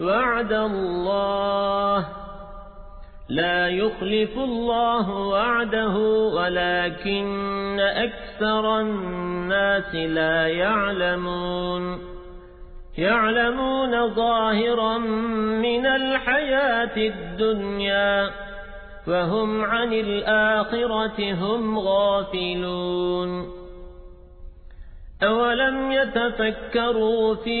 وعد الله. لا يخلف الله وعده ولكن أكثر الناس لا يعلمون. يعلمون ظاهرا من الحياة الدنيا وهم عن الآخرة هم غافلون. أولم يتفكروا في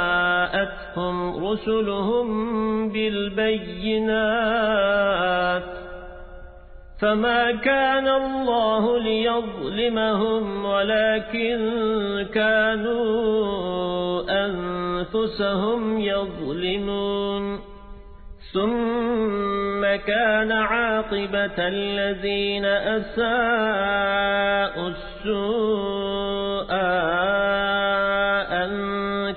وجاءتهم رسلهم بالبينات فما كان الله ليظلمهم ولكن كانوا أنفسهم يظلمون ثم كان عاقبة الذين أساءوا السوء